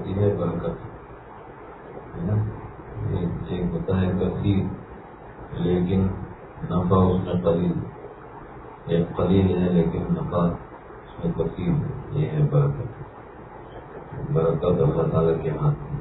ہوتی ہے، برکت ایک ہوتا ہے کثیر لیکن نفع اس میں قلیل۔ ایک قلیل ہے لیکن نفع اس میں کثیر یہ ہے برکت۔ برکت اللہ تعالیٰ کے ہاتھ میں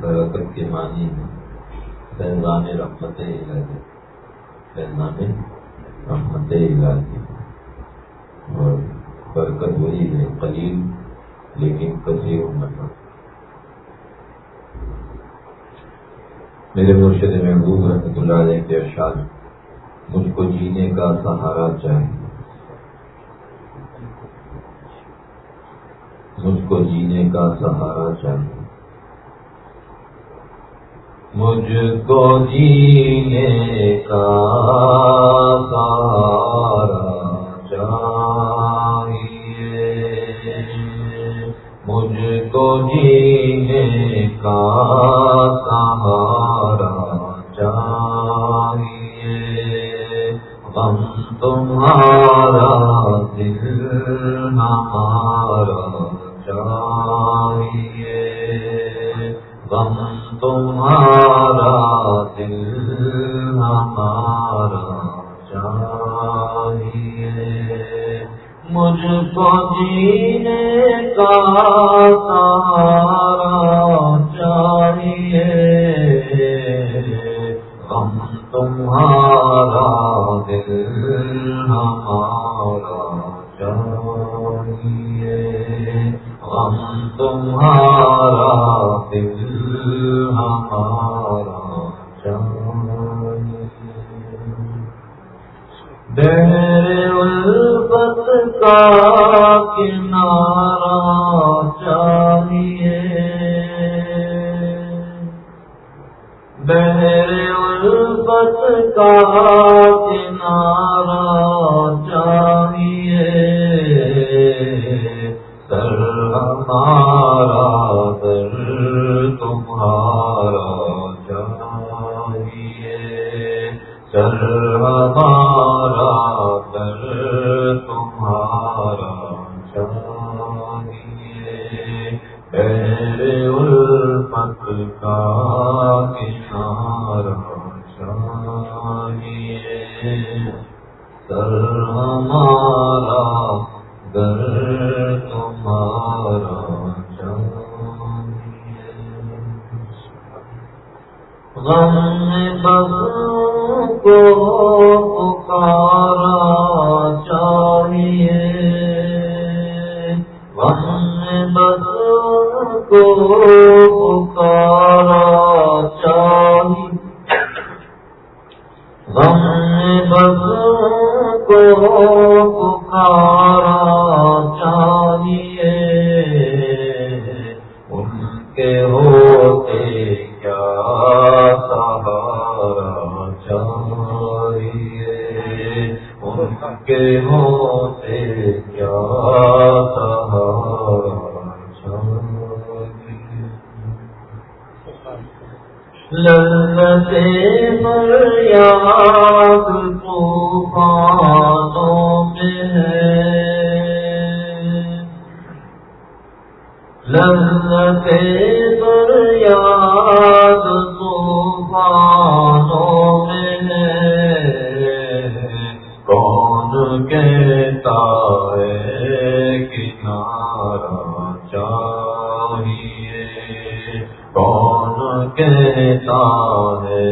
برکت کے معنی فیضان رحمت الہی فیضان رحمت الہی اور برکت وہی ہے، قلیل لیکن کثیر نفر میرے مرشد محبوب رحمۃ اللہ علیہ کے ارشاد، مجھ کو جینے کا سہارا چاہیے۔ مجھ کو جینے کا سہارا چاہیے۔ مجھ کو جینے کا سارا چاہیے۔ مجھ کو جینے کا سہارا تمہارا دل ہمارا بہر الفت کا ہمارا در لذتے مریاد طوفانوں میں کون کہتا ہے کنارا چاہیے؟ کون کہتا ہے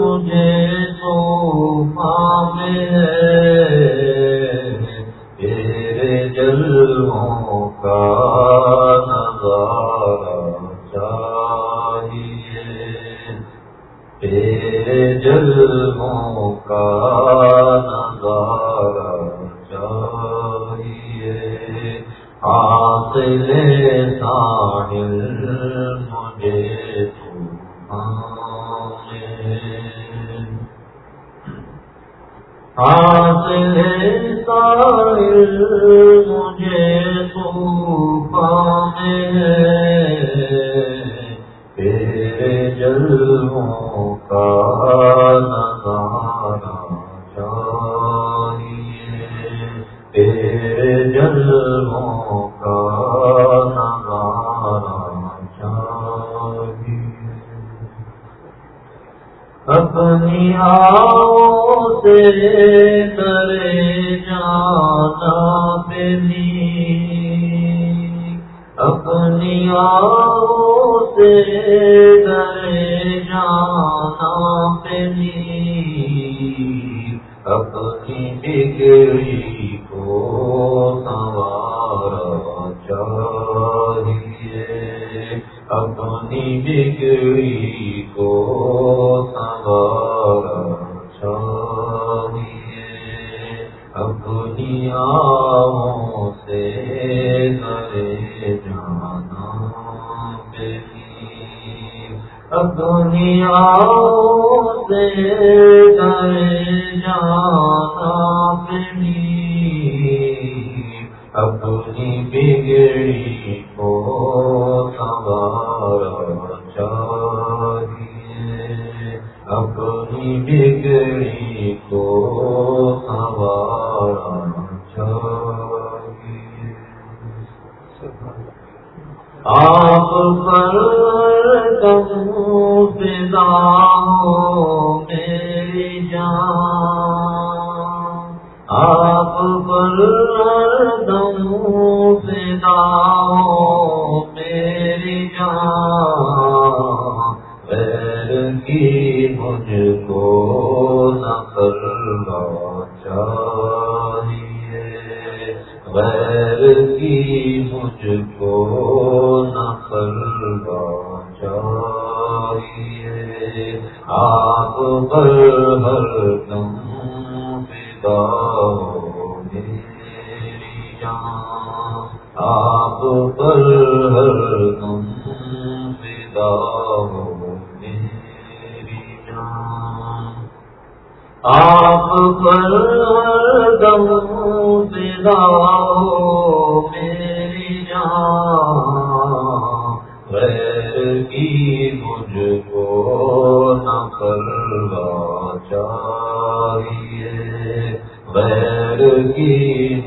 مجھے تو حامل ہے جلووں کا بگڑی اپنی بگڑی اپنی بگڑی کو سوارا چاہیے آپ پر تم بنا ہر دم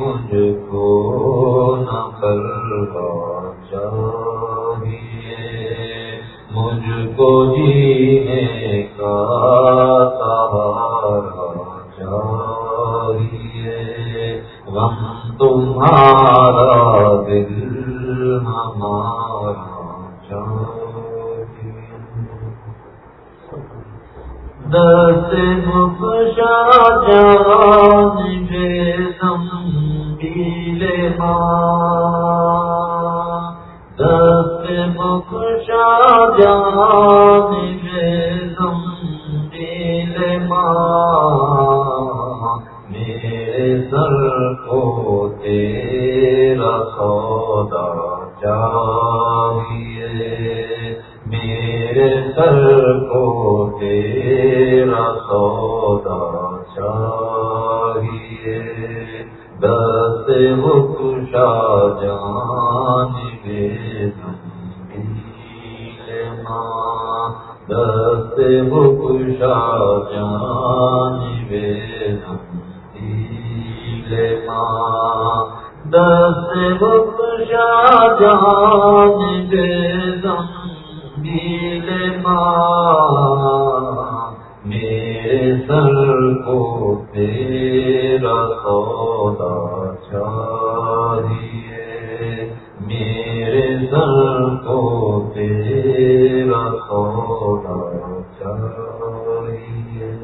مجھ کو نہ کرنا چاہیے مجھ کو جینے کا اللہ میرے سر کو تیرا سودا چاہیے۔ میرے سر کو تیرا سودا چاہیے۔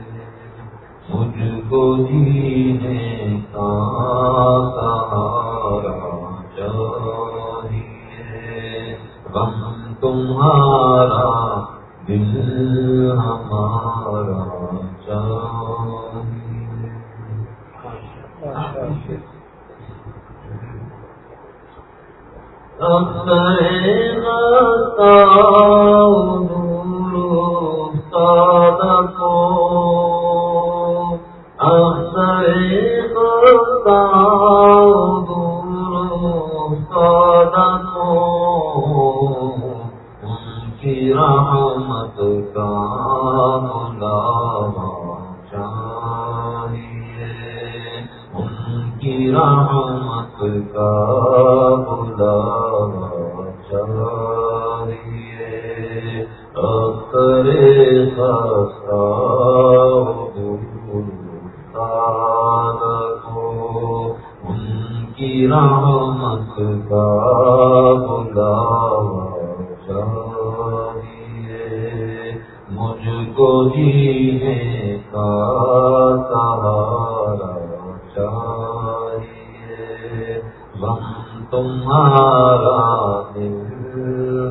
رحمت کی رحمت کا ملاوا چاہیے مجھ کو جینے کا سہارا چاہیے غم تمہارا دل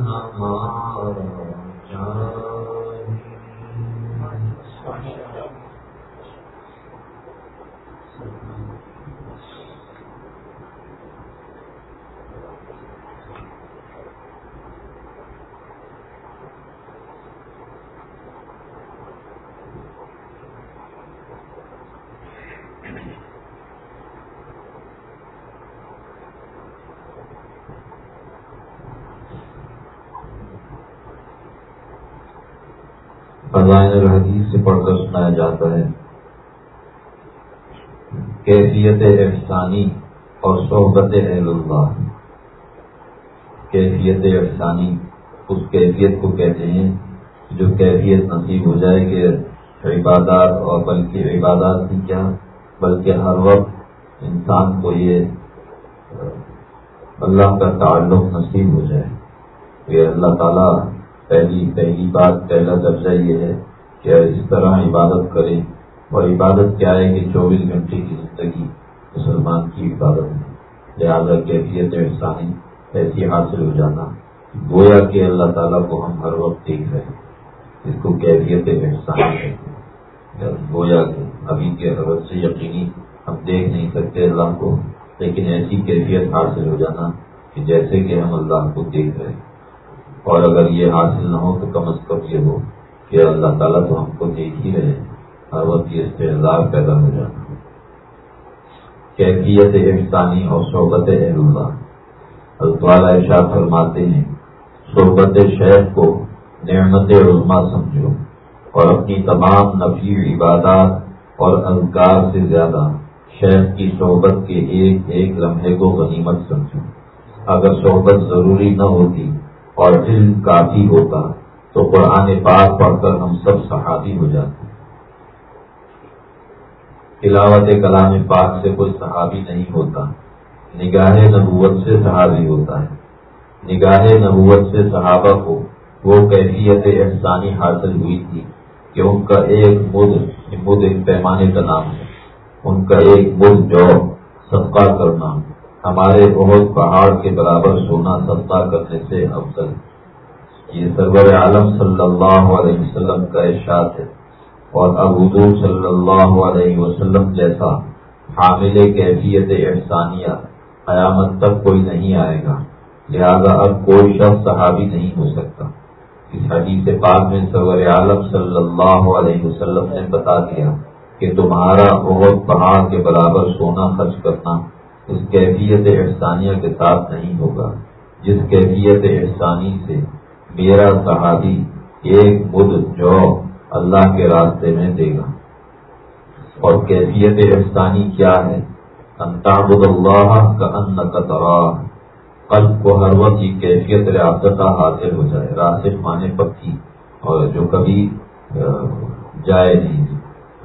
ہمارا چاہیے فضائل الحدیث سے پڑھ کر سنایا جاتا ہے۔ کیفیت احسانی اور صحبت اہل اللہ۔ کیفیت احسانی، اس کیفیت کو کہتے ہیں جو کیفیت نصیب ہو جائے کہ عبادات اور بلکہ عبادات بھی کیا، بلکہ ہر وقت انسان کو یہ، اللہ کا تعلق نصیب ہو جائے۔ کہ اللہ تعالیٰ پہلی پہلی بات، پہلا درجہ یہ ہے کہ اس طرح عبادت کریں اور عبادت کیا ہے کہ چوبیس گھنٹے کی زندگی مسلمان کی عبادت ہے لہٰذا کیفیت انسانی ایسی حاصل ہو جانا گویا کہ اللہ تعالیٰ کو ہم ہر وقت دیکھ رہے ہیں۔ اس کو کیفیت احسانی کہتے ہیں یعنی گویا کہ ابھی کے حرت سے یقینی ہم دیکھ نہیں سکتے اللہ کو، لیکن ایسی کیفیت حاصل ہو جانا کہ جیسے کہ ہم اللہ کو دیکھ رہے ہیں۔ اور اگر یہ حاصل نہ ہو تو کم از کم یہ ہو کہ اللہ تعالیٰ تو ہم کو دیکھ ہی رہے ہر وقت یہ استحصال پیدا ہو جانا کیفیت انسانی اور صحبت اہل اللہ۔ الطوالا ارشاد فرماتے ہیں، صحبت شہر کو نعمت عظما سمجھو اور اپنی تمام نفی عبادات اور اذکار سے زیادہ شہر کی صحبت کے ایک ایک لمحے کو غنیمت سمجھو۔ اگر صحبت ضروری نہ ہوتی اور علم کافی ہوتا تو قرآن پاک پڑھ کر ہم سب صحابی ہو جاتے۔ تلاوت کلام پاک سے کوئی صحابی نہیں ہوتا۔ نگاہ نبوت سے صحابی ہوتا ہے۔ نگاہ نبوت سے صحابہ کو وہ کیفیت احسانی حاصل ہوئی تھی کہ ان کا ایک مد مد ایک پیمانے کا نام ہے۔ ان کا ایک مد، جو صدقہ کرنا ہمارے بہت پہاڑ کے برابر سونا صدقہ کرنے سے افضل۔ یہ سرور عالم صلی اللہ علیہ وسلم کا ارشاد ہے اور اب حضور صلی اللہ علیہ وسلم جیسا حامل کیفیت احسانیہ قیامت تک کوئی نہیں آئے گا۔ لہذا اب کوئی شخص صحابی نہیں ہو سکتا۔ اس حدیث پاک میں سرور عالم صلی اللہ علیہ وسلم نے بتا دیا کہ تمہارا بہت پہاڑ کے برابر سونا خرچ کرنا اس کیفیت احسانیہ کے ساتھ نہیں ہوگا، جس کیفیت احسانی سے میرا صحابی ایک مد جو اللہ کے راستے میں دے گا۔ اور کیفیت احسانی کیا ہے؟ انتابد اللہ کا ان قلب کو ہر وقت کی کیفیت ریاست حاصل ہو جائے راسف مانے پکی، اور جو کبھی جائے نہیں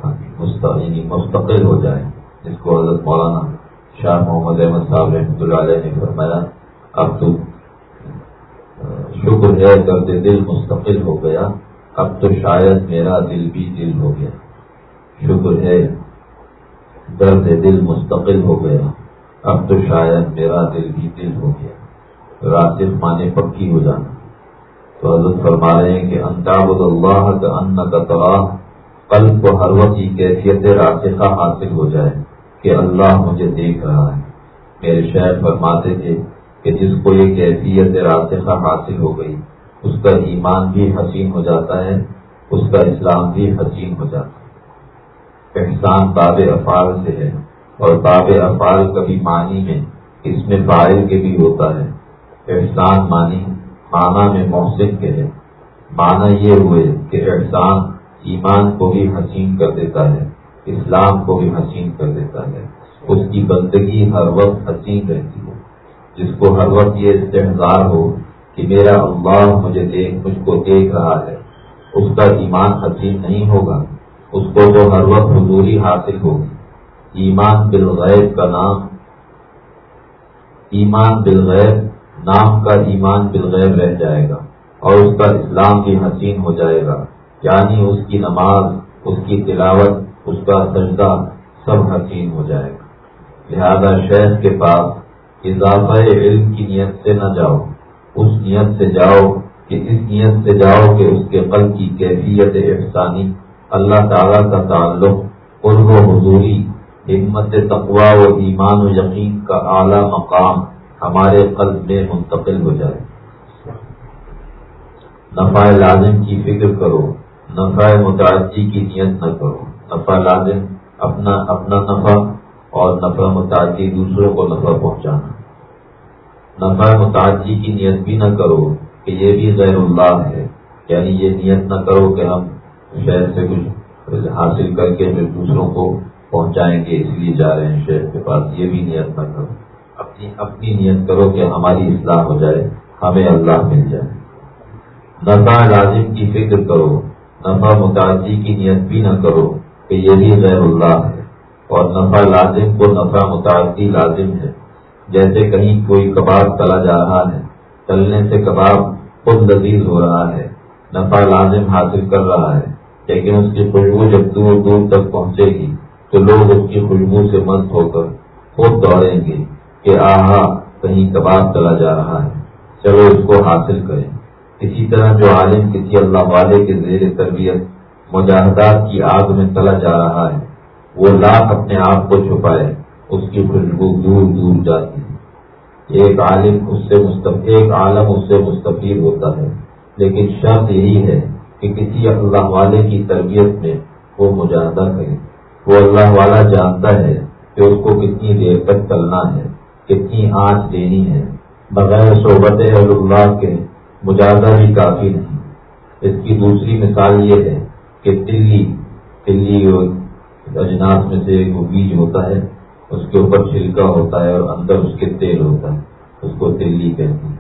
یعنی مستقل ہو جائے، جس کو حضرت مولانا شاہ محمد احمد صاحب رحمۃ اللہ علیہ نے فرمایا، اب تو، شکر ہے درد دل مستقل ہو گیا، اب تو شاید میرا دل بھی دل ہو گیا۔ شکر ہے، درد دل مستقل ہو گیا، اب تو شاید میرا دل بھی دل ہو گیا۔ راسف مانے پکی ہو جانا۔ تو حضرت فرما رہے ہیں کہ انتاب اللہ کا ان کا تباہ قلب کو ہر وقت کی کیفیت راسخہ حاصل ہو جائے۔ کہ اللہ مجھے دیکھ رہا ہے۔ میرے شہر فرماتے تھے کہ جس کو یہ کیفیت راسخہ حاصل ہو گئی، اس کا ایمان بھی حسین ہو جاتا ہے، اس کا اسلام بھی حسین ہو جاتا ہے۔ احسان باب افعال سے ہے اور باب افعال کبھی معنی میں اس میں فائل کے بھی ہوتا ہے۔ احسان معنی معنی میں محسن کے ہے۔ معنی یہ ہوئے کہ احسان ایمان کو بھی حسین کر دیتا ہے۔ اسلام کو بھی حسین کر دیتا ہے۔ اس کی بندگی ہر وقت حسین رہتی ہے۔ جس کو ہر وقت یہ استحصار ہو کہ میرا اللہ مجھے دیکھ، مجھ کو دیکھ رہا ہے، اس کا ایمان حسین نہیں ہوگا۔ اس کو تو ہر وقت حضوری حاصل ہوگی۔ ایمان بالغیر کا نام، ایمان بالغیر نام کا ایمان بالغیر رہ جائے گا اور اس کا اسلام بھی حسین ہو جائے گا۔ یعنی اس کی نماز، اس کی تلاوت اس کا سجدہ سب حسین ہو جائے گا۔ لہذا شہر کے پاس اضافہ علم کی نیت سے نہ جاؤ۔ اس نیت سے جاؤ کہ اس نیت سے جاؤ کہ اس کے قلب کی کیفیت احسانی، اللہ تعالیٰ کا تعلق، قرب و حضوری، ہمت تقوا و ایمان و یقین کا اعلیٰ مقام ہمارے قلب میں منتقل ہو جائے۔ نفع لازم کی فکر کرو، نفع متعدی کی نیت نہ کرو۔ نفع لازم اپنا اپنا نفع اور نفع متعدی دوسروں کو نفع پہنچانا۔ نفع متعدی کی نیت بھی نہ کرو کہ یہ بھی غیر اللہ ہے۔ یعنی یہ نیت نہ کرو کہ ہم شہر سے کچھ حاصل کر کے پھر دوسروں کو پہنچائیں گے، اس لیے جا رہے ہیں شہر کے پاس۔ یہ بھی نیت نہ کرو۔ اپنی اپنی نیت کرو کہ ہماری اصلاح ہو جائے، ہمیں اللہ مل جائے۔ نفع لازم کی فکر کرو، نفع متعدی کی نیت بھی نہ کرو۔ کہ یہ بھی غیر اللہ ہے اور نفع لازم کو نفع متعدی لازم ہے۔ جیسے کہیں کوئی کباب تلا جا رہا ہے، تلنے سے کباب خود لذیذ ہو رہا ہے، نفع لازم حاصل کر رہا ہے، لیکن اس کی خوشبو جب دور دور تک پہنچے گی تو لوگ اس کی خوشبو سے مست ہو کر خود دوڑیں گے کہ آہا، کہیں کباب چلا جا رہا ہے۔ چلو اس کو حاصل کریں۔ اسی طرح جو عالم کسی اللہ والے کے زیر تربیت مجاہدات کی آگ میں تلا جا رہا ہے۔ وہ لاکھ اپنے آپ کو چھپائے، اس کی خوشبو دور دور جاتی ہے۔ ایک عالم اس سے ایک عالم اس سے مستفید ہوتا ہے۔ لیکن شرط یہی ہے کہ کسی اللہ والے کی تربیت میں وہ مجاہدہ کرے۔ وہ اللہ والا جانتا ہے کہ اس کو کتنی دیر تک چلنا ہے، کتنی آنچ دینی ہے۔ بغیر صحبت اللہ کے مجاہدہ بھی کافی نہیں۔ اس کی دوسری مثال یہ ہے کہ دلی دلی اجناس میں سے ایک بیج ہوتا ہے، اس کے اوپر چھلکا ہوتا ہے اور اندر اس کے تیل ہوتا ہے، اس کو تلی کہتے ہیں۔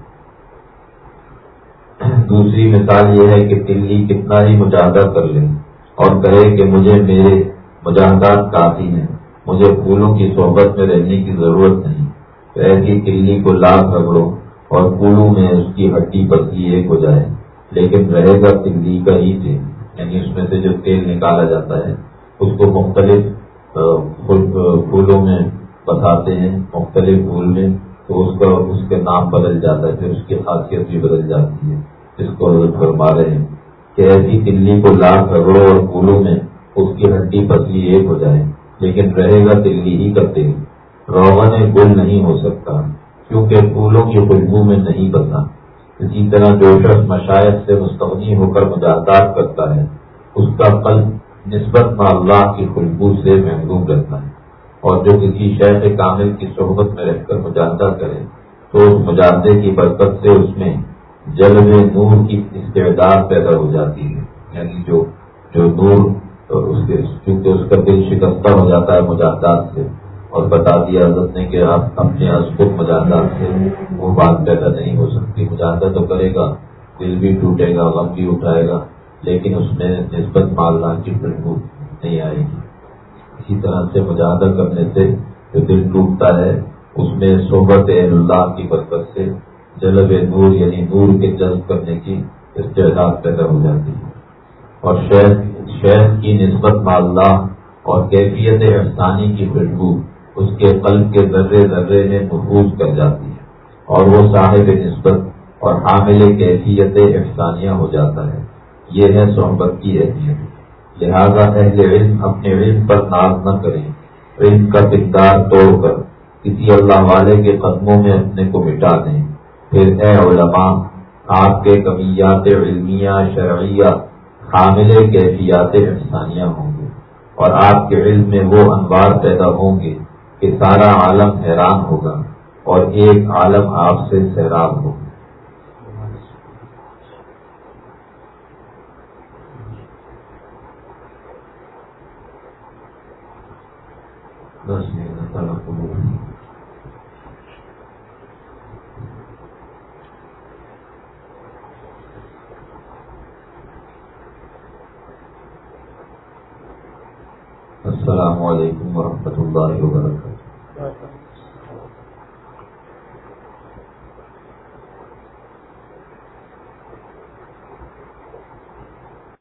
دوسری مثال یہ ہے کہ تلی کتنا ہی مجاہدہ کر لے اور کہے کہ مجھے میرے مجاہدات کافی ہیں، مجھے پھولوں کی صحبت میں رہنے کی ضرورت نہیں۔ تو ایسی تلی کو لاکھ رگڑو اور پھولوں میں اس کی ہڈی پتلی ایک ہو جائے، لیکن رہے گا تلی کا ہی تیل۔ یعنی اس میں سے جو تیل نکالا جاتا ہے، اس کو مختلف پھولوں میں بتاتے ہیں، مختلف پھول میں، تو اس کا، اس کے نام بدل جاتا ہے، پھر اس کی خاصیت بھی بدل جاتی ہے۔ اس کو حضرت فرما رہے ہیں کہ ایسی دلی کو لاکھ رگڑوں اور پھولوں میں اس کی ہڈی پتلی ایک ہو جائے، لیکن رہے گا دلی ہی کرتے روغن گل نہیں ہو سکتا، کیونکہ پھولوں کی خوشبو میں نہیں بنتا اسی طرح جو شخص مشاعت سے مستغنی ہو کر مجاہدات کرتا ہے، اس کا قلب نسبت میں اللہ کی خوشبو سے محروم رہتا ہے۔ اور جو کسی شہر کامل کی صحبت میں رہ کر مجاہدہ کرے، تو اس مجاہدے کی برکت سے اس میں جل میں نور کی استعداد پیدا ہو جاتی ہے۔ یعنی جو جو نور اس کے چونکہ اس کا دل شکستہ ہو جاتا ہے مجاہدات سے۔ اور بتا دیا حضرت نے کہ آپ اپنے ازبک مجاہدات سے وہ بات پیدا نہیں ہو سکتی۔ مجاہدہ تو کرے گا، دل بھی ٹوٹے گا، غم بھی اٹھائے گا، لیکن اس میں نسبت مالنا کی خوشبو نہیں آئے گی۔ اسی طرح سے مجاہدہ کرنے سے جو دل ٹوٹتا ہے، اس میں صحبت اللہ کی برکت سے جلب نور یعنی نور کے جذب کرنے کی استعداد پیدا ہو جاتی ہے۔ اور شہد شہد کی نسبت اللہ اور کیفیت افسانی کی خوشبو اس کے قلب کے ذرے ذرے میں محفوظ کر جاتی ہے اور وہ صاحب نسبت اور حامل کیفیت افسانیہ ہو جاتا ہے۔ یہ ہے صحبت کی اہمیت۔ لہذا اہل علم اپنے علم پر ناز نہ کریں۔ علم کا کردار توڑ کر کسی اللہ والے کے قدموں میں اپنے کو مٹا دیں۔ پھر اے علماء، آپ کے کمیات علمیہ شرعیہ حامل کیفیات افسانیہ ہوں گے اور آپ کے علم میں وہ انوار پیدا ہوں گے۔ کہ سارا عالم حیران ہوگا اور ایک عالم آپ سے سیراب ہوگا۔ السلام علیکم ورحمۃ اللہ وبرکاتہ۔